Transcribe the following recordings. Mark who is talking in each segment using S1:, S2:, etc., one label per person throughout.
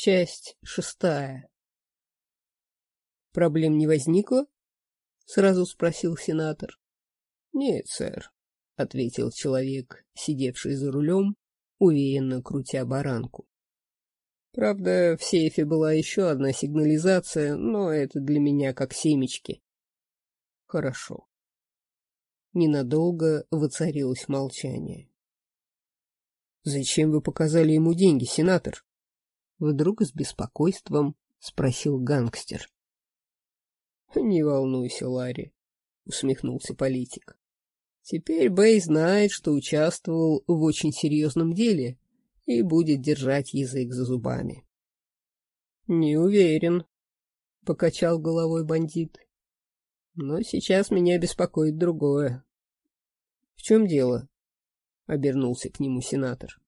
S1: Часть шестая. Проблем не возникло? Сразу спросил сенатор. Нет, сэр, ответил человек, сидевший за рулем, уверенно крутя баранку. Правда, в сейфе была еще одна сигнализация, но это для меня как семечки. Хорошо. Ненадолго воцарилось молчание. «Зачем вы показали ему деньги, сенатор?» Вдруг с беспокойством спросил гангстер. — Не волнуйся, Ларри, — усмехнулся политик. — Теперь Бэй знает, что участвовал в очень серьезном деле и будет держать язык за зубами. — Не уверен, — покачал головой бандит. — Но сейчас меня беспокоит другое. — В чем дело? — обернулся к нему сенатор.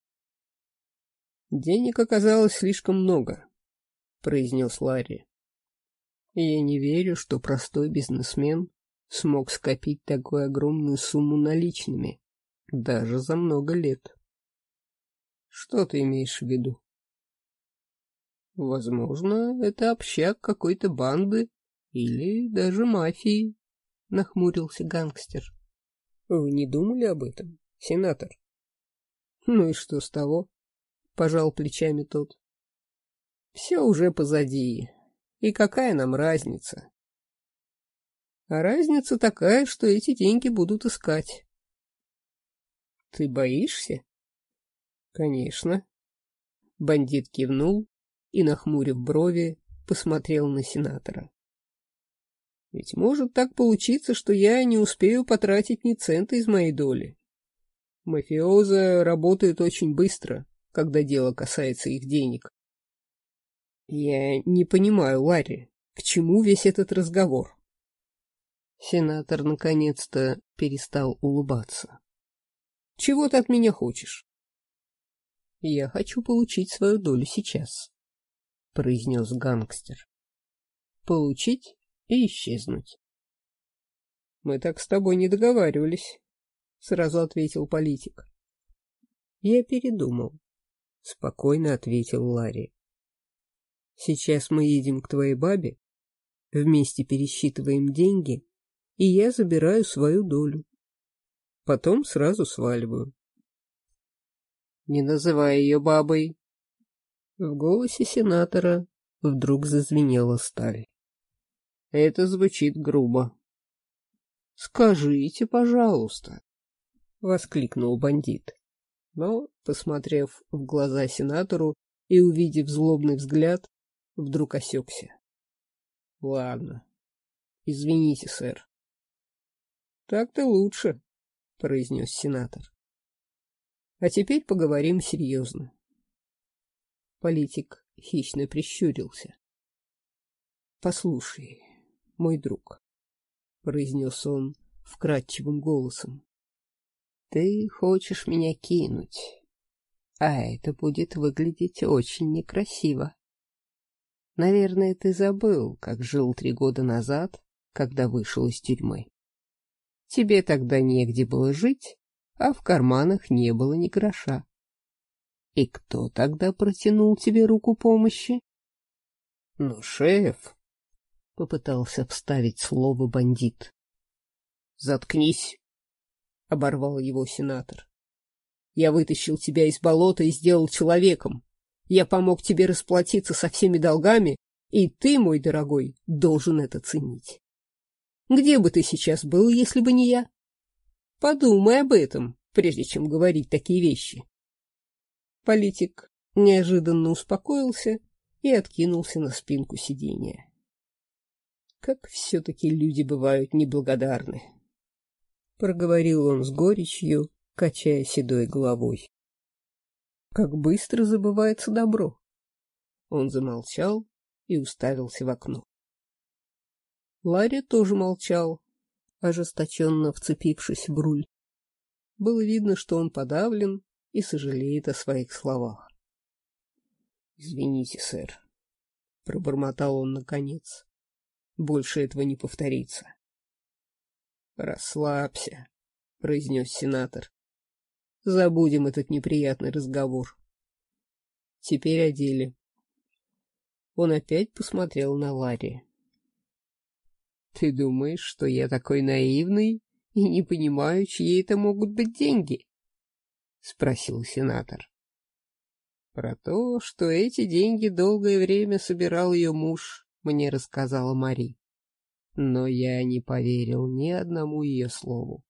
S1: Денег оказалось слишком много, — произнес Ларри. Я не верю, что простой бизнесмен смог скопить такую огромную сумму наличными, даже за много лет. Что ты имеешь в виду? Возможно, это общак какой-то банды или даже мафии, — нахмурился гангстер. Вы не думали об этом, сенатор? Ну и что с того? Пожал плечами тот. Все уже позади. И какая нам разница? А разница такая, что эти деньги будут искать. Ты боишься? Конечно. Бандит кивнул и, нахмурив брови, посмотрел на сенатора. Ведь может так получиться, что я не успею потратить ни цента из моей доли. Мафиоза работает очень быстро когда дело касается их денег. Я не понимаю, Ларри, к чему весь этот разговор? Сенатор наконец-то перестал улыбаться. Чего ты от меня хочешь? Я хочу получить свою долю сейчас, произнес гангстер. Получить и исчезнуть. Мы так с тобой не договаривались, сразу ответил политик. Я передумал. — спокойно ответил Ларри. «Сейчас мы едем к твоей бабе, вместе пересчитываем деньги, и я забираю свою долю. Потом сразу сваливаю». «Не называй ее бабой!» В голосе сенатора вдруг зазвенела сталь. «Это звучит грубо». «Скажите, пожалуйста!» — воскликнул бандит но, посмотрев в глаза сенатору и увидев злобный взгляд, вдруг осекся. — Ладно. Извините, сэр. — Так-то лучше, — произнес сенатор. — А теперь поговорим серьезно. Политик хищно прищурился. — Послушай, мой друг, — произнес он вкрадчивым голосом, ты хочешь меня кинуть, а это будет выглядеть очень некрасиво. Наверное, ты забыл, как жил три года назад, когда вышел из тюрьмы. Тебе тогда негде было жить, а в карманах не было ни гроша. И кто тогда протянул тебе руку помощи? — Ну, шеф, — попытался вставить слово бандит. — Заткнись, — оборвал его сенатор. «Я вытащил тебя из болота и сделал человеком. Я помог тебе расплатиться со всеми долгами, и ты, мой дорогой, должен это ценить. Где бы ты сейчас был, если бы не я? Подумай об этом, прежде чем говорить такие вещи». Политик неожиданно успокоился и откинулся на спинку сиденья. Как все-таки люди бывают неблагодарны проговорил он с горечью, качая седой головой. Как быстро забывается добро. Он замолчал и уставился в окно. Ларри тоже молчал, ожесточенно вцепившись в руль. Было видно, что он подавлен и сожалеет о своих словах. — Извините, сэр, — пробормотал он наконец. — Больше этого не повторится. «Расслабься», — произнес сенатор. «Забудем этот неприятный разговор. Теперь о деле. Он опять посмотрел на Ларри. — Ты думаешь, что я такой наивный и не понимаю, чьи это могут быть деньги? — спросил сенатор. — Про то, что эти деньги долгое время собирал ее муж, мне рассказала Мари. Но я не поверил ни одному ее слову.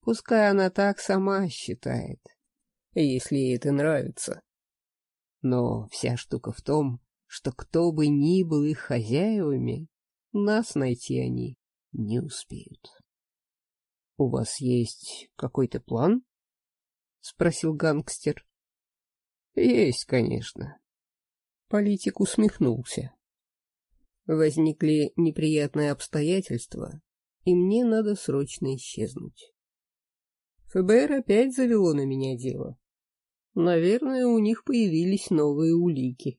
S1: Пускай она так сама считает, если ей это нравится. Но вся штука в том, что кто бы ни был их хозяевами, нас найти они не успеют. — У вас есть какой-то план? — спросил гангстер. — Есть, конечно. Политик усмехнулся. Возникли неприятные обстоятельства, и мне надо срочно исчезнуть. ФБР опять завело на меня дело. Наверное, у них появились новые улики.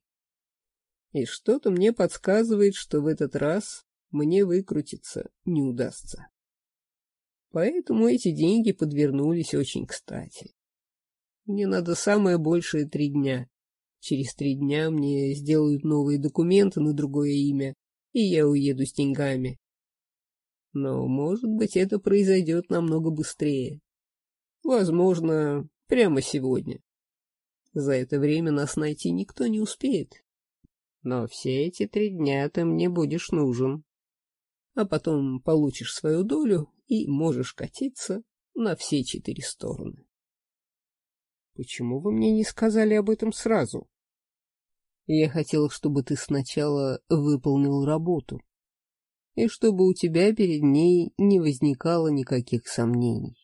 S1: И что-то мне подсказывает, что в этот раз мне выкрутиться не удастся. Поэтому эти деньги подвернулись очень кстати. Мне надо самое большее три дня. Через три дня мне сделают новые документы на другое имя, и я уеду с деньгами. Но, может быть, это произойдет намного быстрее. Возможно, прямо сегодня. За это время нас найти никто не успеет. Но все эти три дня ты мне будешь нужен. А потом получишь свою долю и можешь катиться на все четыре стороны. Почему вы мне не сказали об этом сразу? Я хотел, чтобы ты сначала выполнил работу, и чтобы у тебя перед ней не возникало никаких сомнений.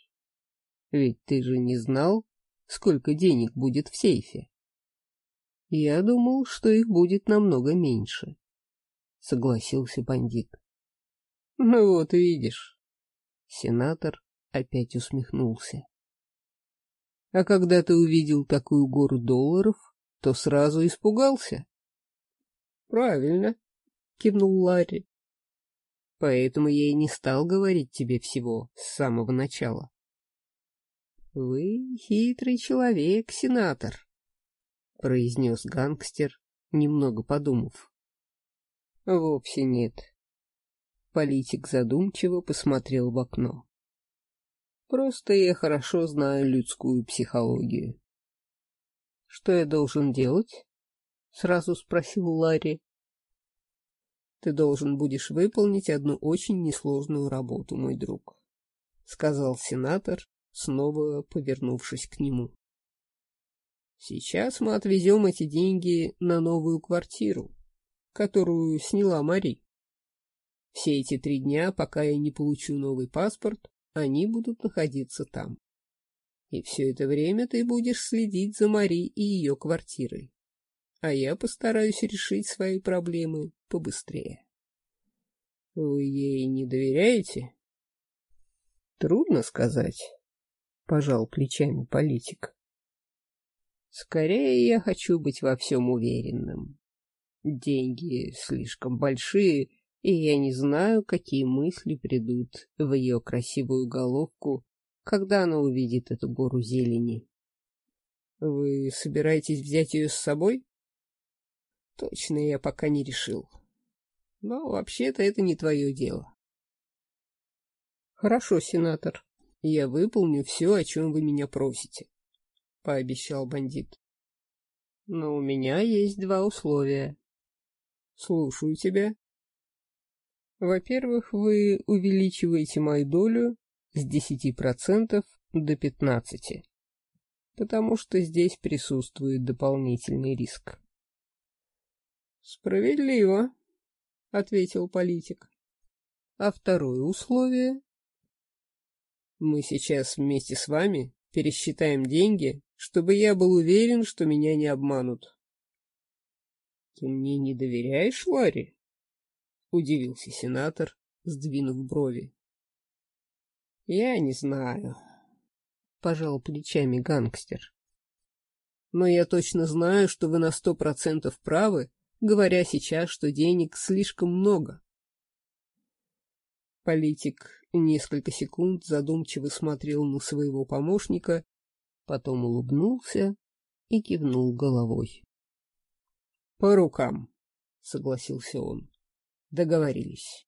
S1: Ведь ты же не знал, сколько денег будет в сейфе. Я думал, что их будет намного меньше, — согласился бандит. Ну вот видишь. Сенатор опять усмехнулся. А когда ты увидел такую гору долларов, то сразу испугался. — Правильно, — кивнул Ларри. — Поэтому я и не стал говорить тебе всего с самого начала. «Вы хитрый человек, сенатор», — произнес гангстер, немного подумав. «Вовсе нет». Политик задумчиво посмотрел в окно. «Просто я хорошо знаю людскую психологию». «Что я должен делать?» — сразу спросил Ларри. «Ты должен будешь выполнить одну очень несложную работу, мой друг», — сказал сенатор, снова повернувшись к нему. Сейчас мы отвезем эти деньги на новую квартиру, которую сняла Мари. Все эти три дня, пока я не получу новый паспорт, они будут находиться там. И все это время ты будешь следить за Мари и ее квартирой. А я постараюсь решить свои проблемы побыстрее. Вы ей не доверяете? Трудно сказать. — пожал плечами политик. «Скорее я хочу быть во всем уверенным. Деньги слишком большие, и я не знаю, какие мысли придут в ее красивую головку, когда она увидит эту гору зелени. Вы собираетесь взять ее с собой? Точно я пока не решил. Но вообще-то это не твое дело. Хорошо, сенатор, я выполню все, о чем вы меня просите, — пообещал бандит. — Но у меня есть два условия. — Слушаю тебя. — Во-первых, вы увеличиваете мою долю с десяти процентов до пятнадцати, потому что здесь присутствует дополнительный риск. — Справедливо, — ответил политик. — А второе условие мы сейчас вместе с вами пересчитаем деньги, чтобы я был уверен, что меня не обманут. — Ты мне не доверяешь, Ларри? — удивился сенатор, сдвинув брови. — Я не знаю, — пожал плечами гангстер. — Но я точно знаю, что вы на сто процентов правы, говоря сейчас, что денег слишком много. Политик несколько секунд задумчиво смотрел на своего помощника, потом улыбнулся и кивнул головой. — По рукам, согласился он. Договорились.